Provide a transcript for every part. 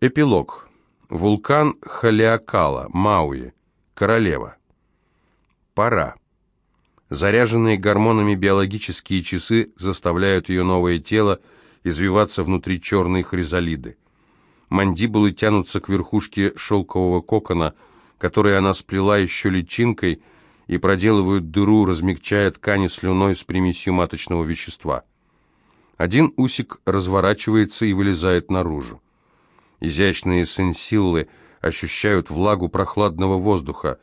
Эпилог. Вулкан Халиакала, Мауи. Королева. Пора. Заряженные гормонами биологические часы заставляют ее новое тело извиваться внутри черной хризалиды. Мандибулы тянутся к верхушке шелкового кокона, который она сплела еще личинкой, и проделывают дыру, размягчая ткани слюной с примесью маточного вещества. Один усик разворачивается и вылезает наружу. Изящные сенсиллы ощущают влагу прохладного воздуха.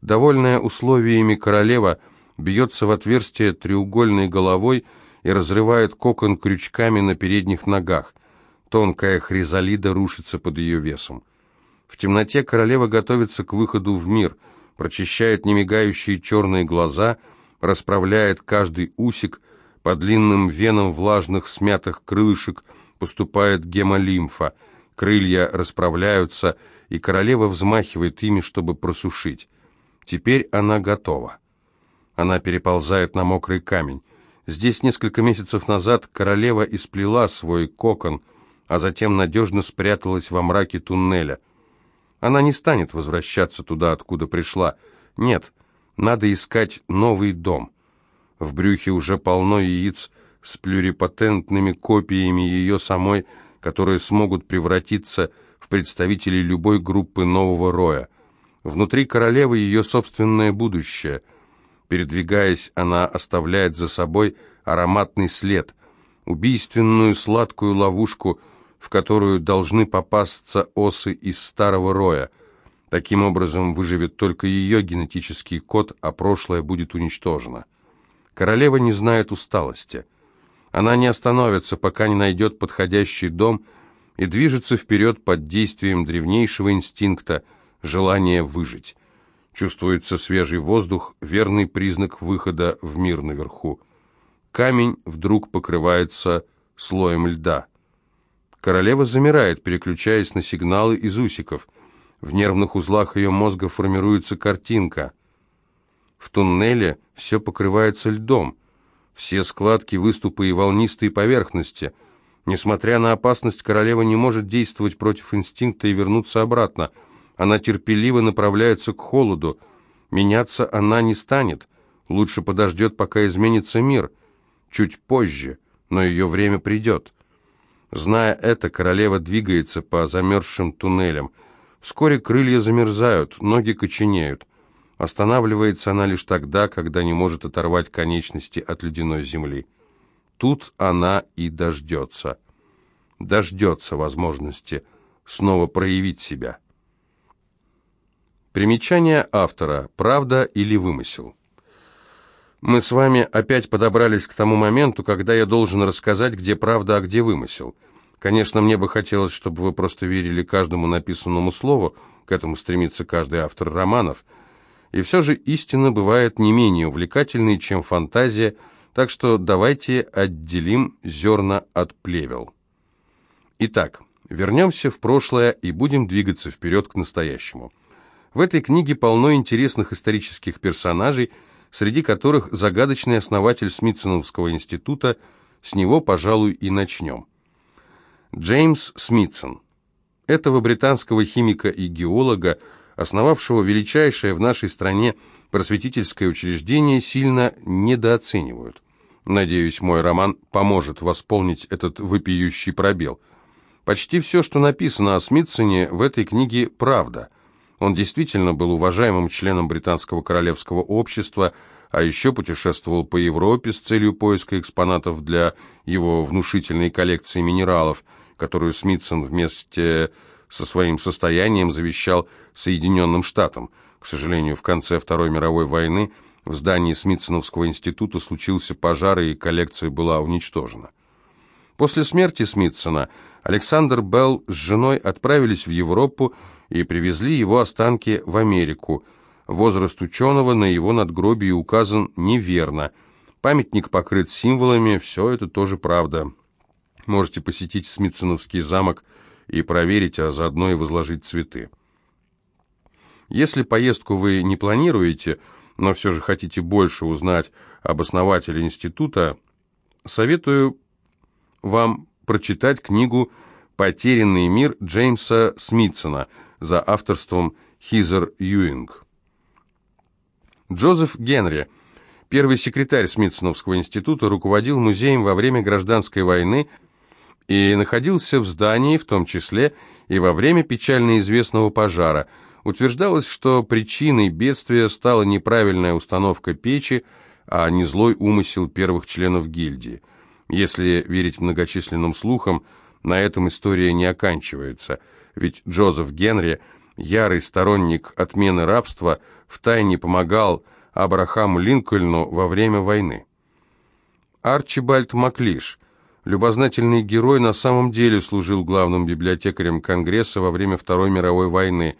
Довольная условиями королева бьется в отверстие треугольной головой и разрывает кокон крючками на передних ногах. Тонкая хризалида рушится под ее весом. В темноте королева готовится к выходу в мир, прочищает немигающие черные глаза, расправляет каждый усик, по длинным венам влажных смятых крылышек поступает гемолимфа – Крылья расправляются, и королева взмахивает ими, чтобы просушить. Теперь она готова. Она переползает на мокрый камень. Здесь несколько месяцев назад королева исплела свой кокон, а затем надежно спряталась во мраке туннеля. Она не станет возвращаться туда, откуда пришла. Нет, надо искать новый дом. В брюхе уже полно яиц с плюрипатентными копиями ее самой, которые смогут превратиться в представителей любой группы нового роя. Внутри королевы ее собственное будущее. Передвигаясь, она оставляет за собой ароматный след, убийственную сладкую ловушку, в которую должны попасться осы из старого роя. Таким образом выживет только ее генетический код, а прошлое будет уничтожено. Королева не знает усталости – она не остановится, пока не найдет подходящий дом и движется вперед под действием древнейшего инстинкта – желания выжить. Чувствуется свежий воздух, верный признак выхода в мир наверху. Камень вдруг покрывается слоем льда. Королева замирает, переключаясь на сигналы из усиков. В нервных узлах ее мозга формируется картинка. В туннеле все покрывается льдом – все складки, выступы и волнистые поверхности. Несмотря на опасность, королева не может действовать против инстинкта и вернуться обратно. Она терпеливо направляется к холоду. Меняться она не станет. Лучше подождет, пока изменится мир. Чуть позже, но ее время придет. Зная это, королева двигается по замерзшим туннелям. Вскоре крылья замерзают, ноги коченеют. Останавливается она лишь тогда, когда не может оторвать конечности от ледяной земли. Тут она и дождется. Дождется возможности снова проявить себя. Примечание автора. Правда или вымысел? Мы с вами опять подобрались к тому моменту, когда я должен рассказать, где правда, а где вымысел. Конечно, мне бы хотелось, чтобы вы просто верили каждому написанному слову, к этому стремится каждый автор романов – и все же истина бывает не менее увлекательной, чем фантазия, так что давайте отделим зерна от плевел. Итак, вернемся в прошлое и будем двигаться вперед к настоящему. В этой книге полно интересных исторических персонажей, среди которых загадочный основатель Смитсоновского института, с него, пожалуй, и начнем. Джеймс Смитсон. Этого британского химика и геолога основавшего величайшее в нашей стране просветительское учреждение, сильно недооценивают. Надеюсь, мой роман поможет восполнить этот вопиющий пробел. Почти все, что написано о Смитсоне в этой книге, правда. Он действительно был уважаемым членом британского королевского общества, а еще путешествовал по Европе с целью поиска экспонатов для его внушительной коллекции минералов, которую Смитсон вместе со своим состоянием завещал Соединенным Штатам. К сожалению, в конце Второй мировой войны в здании Смитсоновского института случился пожар, и коллекция была уничтожена. После смерти Смитсона Александр Белл с женой отправились в Европу и привезли его останки в Америку. Возраст ученого на его надгробии указан неверно. Памятник покрыт символами, все это тоже правда. Можете посетить Смитсоновский замок и проверить, а заодно и возложить цветы. Если поездку вы не планируете, но все же хотите больше узнать об основателе института, советую вам прочитать книгу «Потерянный мир» Джеймса Смитсона за авторством Хизер Юинг. Джозеф Генри, первый секретарь Смитсоновского института, руководил музеем во время гражданской войны и находился в здании, в том числе и во время печально известного пожара. Утверждалось, что причиной бедствия стала неправильная установка печи, а не злой умысел первых членов гильдии. Если верить многочисленным слухам, на этом история не оканчивается, ведь Джозеф Генри, ярый сторонник отмены рабства, втайне помогал Абрахаму Линкольну во время войны. Арчибальд Маклиш, любознательный герой, на самом деле служил главным библиотекарем Конгресса во время Второй мировой войны.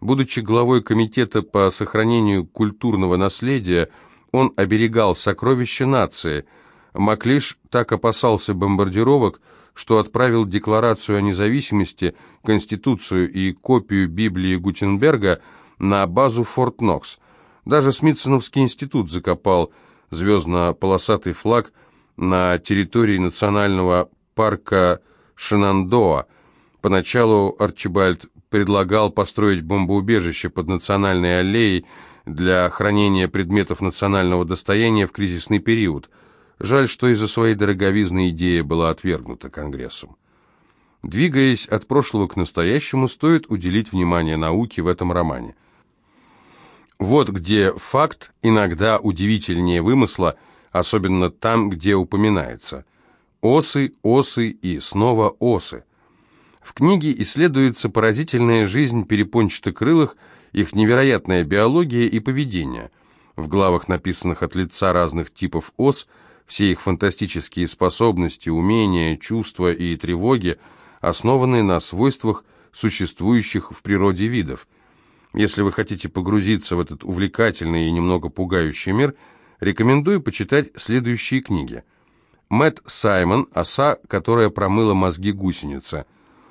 Будучи главой комитета по сохранению культурного наследия, он оберегал сокровища нации. Маклиш так опасался бомбардировок, что отправил Декларацию о независимости, Конституцию и копию Библии Гутенберга на базу Форт Нокс. Даже Смитсоновский институт закопал звездно-полосатый флаг на территории национального парка Шинандоа. Поначалу Арчибальд предлагал построить бомбоубежище под национальной аллеей, для хранения предметов национального достояния в кризисный период. Жаль, что из-за своей дороговизны идея была отвергнута Конгрессом. Двигаясь от прошлого к настоящему, стоит уделить внимание науке в этом романе. Вот где факт иногда удивительнее вымысла, особенно там, где упоминается. Осы, осы и снова осы. В книге исследуется поразительная жизнь перепончатокрылых их невероятная биология и поведение. В главах, написанных от лица разных типов ос, все их фантастические способности, умения, чувства и тревоги основаны на свойствах существующих в природе видов. Если вы хотите погрузиться в этот увлекательный и немного пугающий мир, рекомендую почитать следующие книги. Мэтт Саймон «Оса, которая промыла мозги гусеницы»,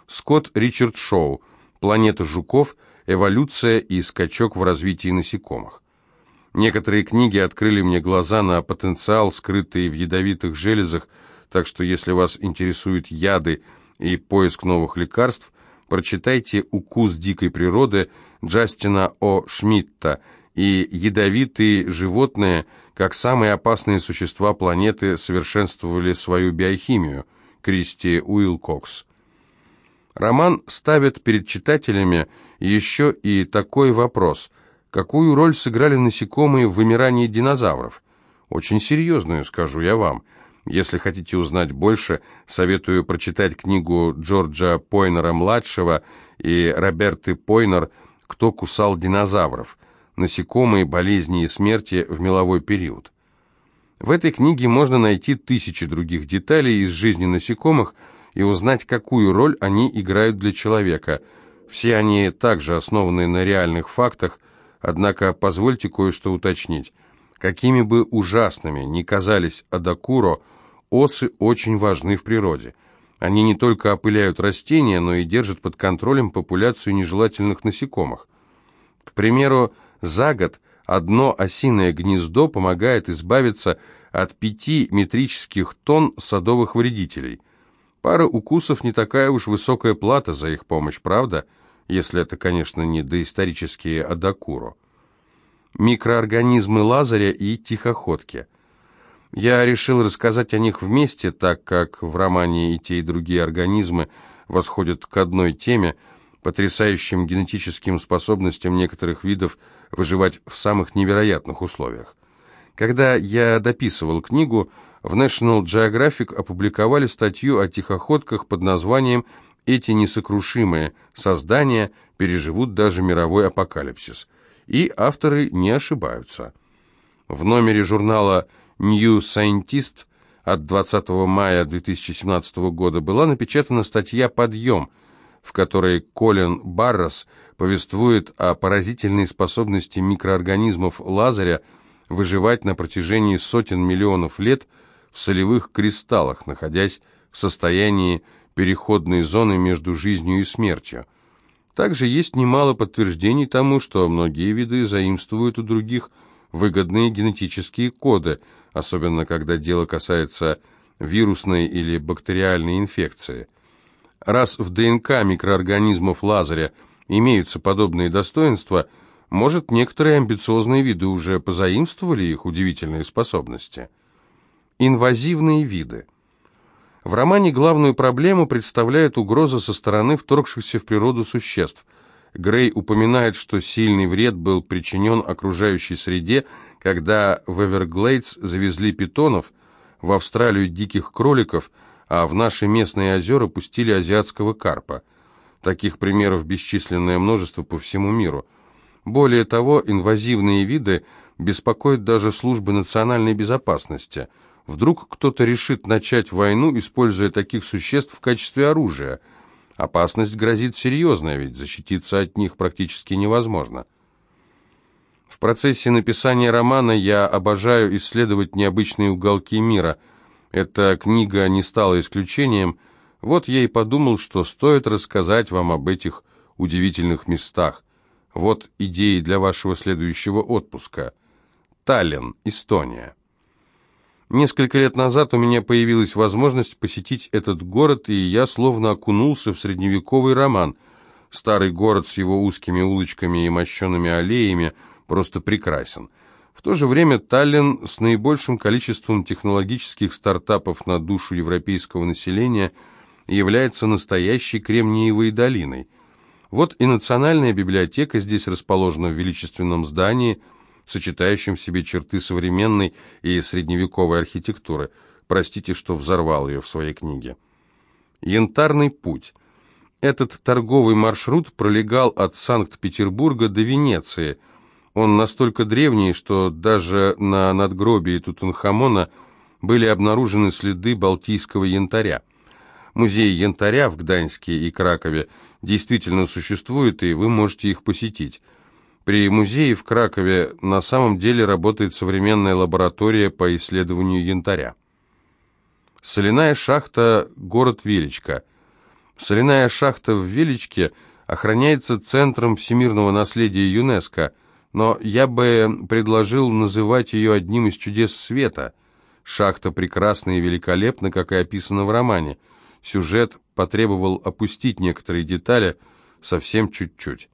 Скотт Ричард Шоу «Планета жуков», эволюция и скачок в развитии насекомых. Некоторые книги открыли мне глаза на потенциал, скрытый в ядовитых железах, так что если вас интересуют яды и поиск новых лекарств, прочитайте «Укус дикой природы» Джастина О. Шмидта и «Ядовитые животные, как самые опасные существа планеты, совершенствовали свою биохимию» Кристи Уилкокс. Роман ставит перед читателями еще и такой вопрос. Какую роль сыграли насекомые в вымирании динозавров? Очень серьезную, скажу я вам. Если хотите узнать больше, советую прочитать книгу Джорджа Пойнера-младшего и Роберты Пойнер «Кто кусал динозавров? Насекомые, болезни и смерти в меловой период». В этой книге можно найти тысячи других деталей из жизни насекомых и узнать, какую роль они играют для человека – все они также основаны на реальных фактах, однако позвольте кое-что уточнить. Какими бы ужасными ни казались Адакуро, осы очень важны в природе. Они не только опыляют растения, но и держат под контролем популяцию нежелательных насекомых. К примеру, за год одно осиное гнездо помогает избавиться от пяти метрических тонн садовых вредителей. Пара укусов не такая уж высокая плата за их помощь, правда? если это, конечно, не доисторические Адакуро. Микроорганизмы Лазаря и тихоходки. Я решил рассказать о них вместе, так как в романе и те, и другие организмы восходят к одной теме, потрясающим генетическим способностям некоторых видов выживать в самых невероятных условиях. Когда я дописывал книгу, в National Geographic опубликовали статью о тихоходках под названием эти несокрушимые создания переживут даже мировой апокалипсис. И авторы не ошибаются. В номере журнала New Scientist от 20 мая 2017 года была напечатана статья «Подъем», в которой Колин Баррос повествует о поразительной способности микроорганизмов Лазаря выживать на протяжении сотен миллионов лет в солевых кристаллах, находясь в состоянии переходной зоны между жизнью и смертью. Также есть немало подтверждений тому, что многие виды заимствуют у других выгодные генетические коды, особенно когда дело касается вирусной или бактериальной инфекции. Раз в ДНК микроорганизмов Лазаря имеются подобные достоинства, может, некоторые амбициозные виды уже позаимствовали их удивительные способности. Инвазивные виды. В романе главную проблему представляет угроза со стороны вторгшихся в природу существ. Грей упоминает, что сильный вред был причинен окружающей среде, когда в Эверглейдс завезли питонов, в Австралию диких кроликов, а в наши местные озера пустили азиатского карпа. Таких примеров бесчисленное множество по всему миру. Более того, инвазивные виды беспокоят даже службы национальной безопасности. Вдруг кто-то решит начать войну, используя таких существ в качестве оружия. Опасность грозит серьезная, ведь защититься от них практически невозможно. В процессе написания романа я обожаю исследовать необычные уголки мира. Эта книга не стала исключением. Вот я и подумал, что стоит рассказать вам об этих удивительных местах. Вот идеи для вашего следующего отпуска. Таллин, Эстония. Несколько лет назад у меня появилась возможность посетить этот город, и я словно окунулся в средневековый роман. Старый город с его узкими улочками и мощенными аллеями – просто прекрасен. В то же время Таллин с наибольшим количеством технологических стартапов на душу европейского населения является настоящей Кремниевой долиной. Вот и Национальная библиотека здесь расположена в величественном здании, сочетающем в себе черты современной и средневековой архитектуры. Простите, что взорвал ее в своей книге. Янтарный путь. Этот торговый маршрут пролегал от Санкт-Петербурга до Венеции – он настолько древний, что даже на надгробии Тутанхамона были обнаружены следы балтийского янтаря. Музей янтаря в Гданьске и Кракове действительно существует, и вы можете их посетить. При музее в Кракове на самом деле работает современная лаборатория по исследованию янтаря. Соляная шахта «Город Величко». Соляная шахта в Величке охраняется Центром всемирного наследия ЮНЕСКО – но я бы предложил называть ее одним из чудес света. Шахта прекрасна и великолепна, как и описано в романе. Сюжет потребовал опустить некоторые детали совсем чуть-чуть.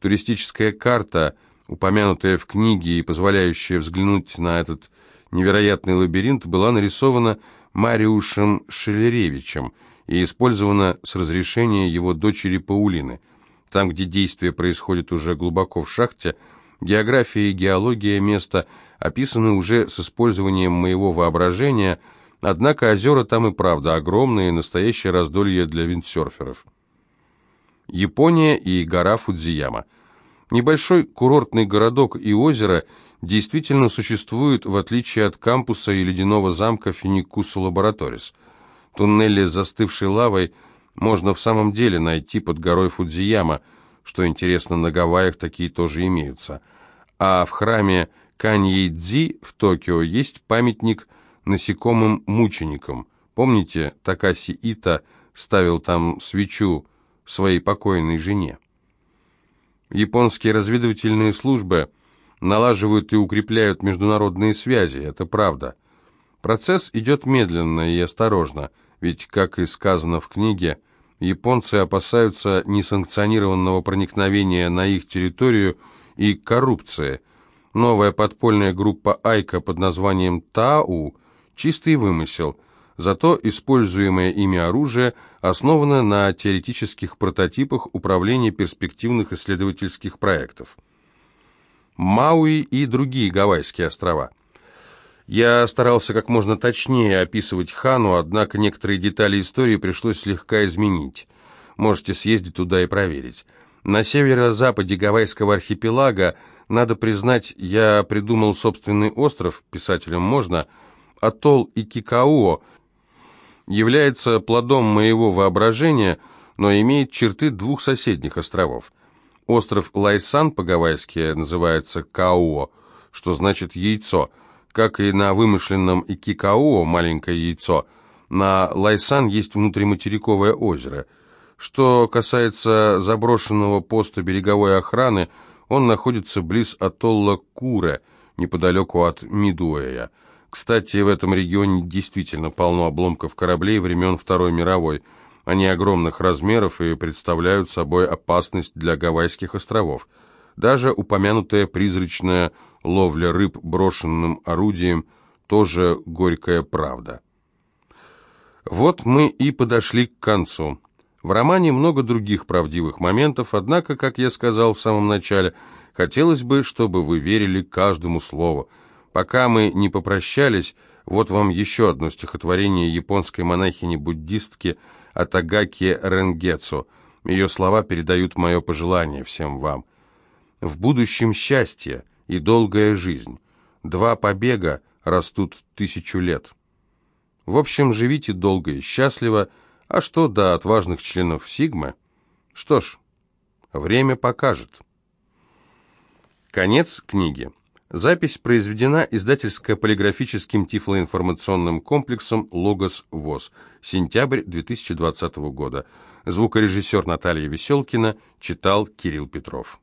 Туристическая карта, упомянутая в книге и позволяющая взглянуть на этот невероятный лабиринт, была нарисована Мариушем Шелеревичем и использована с разрешения его дочери Паулины – там, где действие происходит уже глубоко в шахте, география и геология места описаны уже с использованием моего воображения, однако озера там и правда огромные, настоящее раздолье для виндсерферов. Япония и гора Фудзияма. Небольшой курортный городок и озеро действительно существуют, в отличие от кампуса и ледяного замка Финикусу Лабораторис. Туннели с застывшей лавой – можно в самом деле найти под горой Фудзияма, что интересно, на Гавайях такие тоже имеются. А в храме Каньейдзи в Токио есть памятник насекомым-мученикам. Помните, Такаси Ита ставил там свечу своей покойной жене? Японские разведывательные службы налаживают и укрепляют международные связи, это правда. Процесс идет медленно и осторожно, ведь, как и сказано в книге, Японцы опасаются несанкционированного проникновения на их территорию и коррупции. Новая подпольная группа Айка под названием ТАУ – чистый вымысел, зато используемое ими оружие основано на теоретических прототипах управления перспективных исследовательских проектов. Мауи и другие Гавайские острова – я старался как можно точнее описывать Хану, однако некоторые детали истории пришлось слегка изменить. Можете съездить туда и проверить. На северо-западе Гавайского архипелага, надо признать, я придумал собственный остров, писателям можно, атолл Икикауо, является плодом моего воображения, но имеет черты двух соседних островов. Остров Лайсан по-гавайски называется Кауо, что значит «яйцо», как и на вымышленном Икикао, маленькое яйцо, на Лайсан есть внутриматериковое озеро. Что касается заброшенного поста береговой охраны, он находится близ атолла Куре, неподалеку от Мидуэя. Кстати, в этом регионе действительно полно обломков кораблей времен Второй мировой. Они огромных размеров и представляют собой опасность для Гавайских островов. Даже упомянутая призрачная ловля рыб брошенным орудием тоже горькая правда. Вот мы и подошли к концу. В романе много других правдивых моментов, однако, как я сказал в самом начале, хотелось бы, чтобы вы верили каждому слову. Пока мы не попрощались, вот вам еще одно стихотворение японской монахини-буддистки Атагаки Ренгецу. Ее слова передают мое пожелание всем вам. В будущем счастье и долгая жизнь. Два побега растут тысячу лет. В общем, живите долго и счастливо, а что до отважных членов Сигмы? Что ж, время покажет. Конец книги. Запись произведена издательско-полиграфическим тифлоинформационным комплексом «Логос ВОЗ». Сентябрь 2020 года. Звукорежиссер Наталья Веселкина читал Кирилл Петров.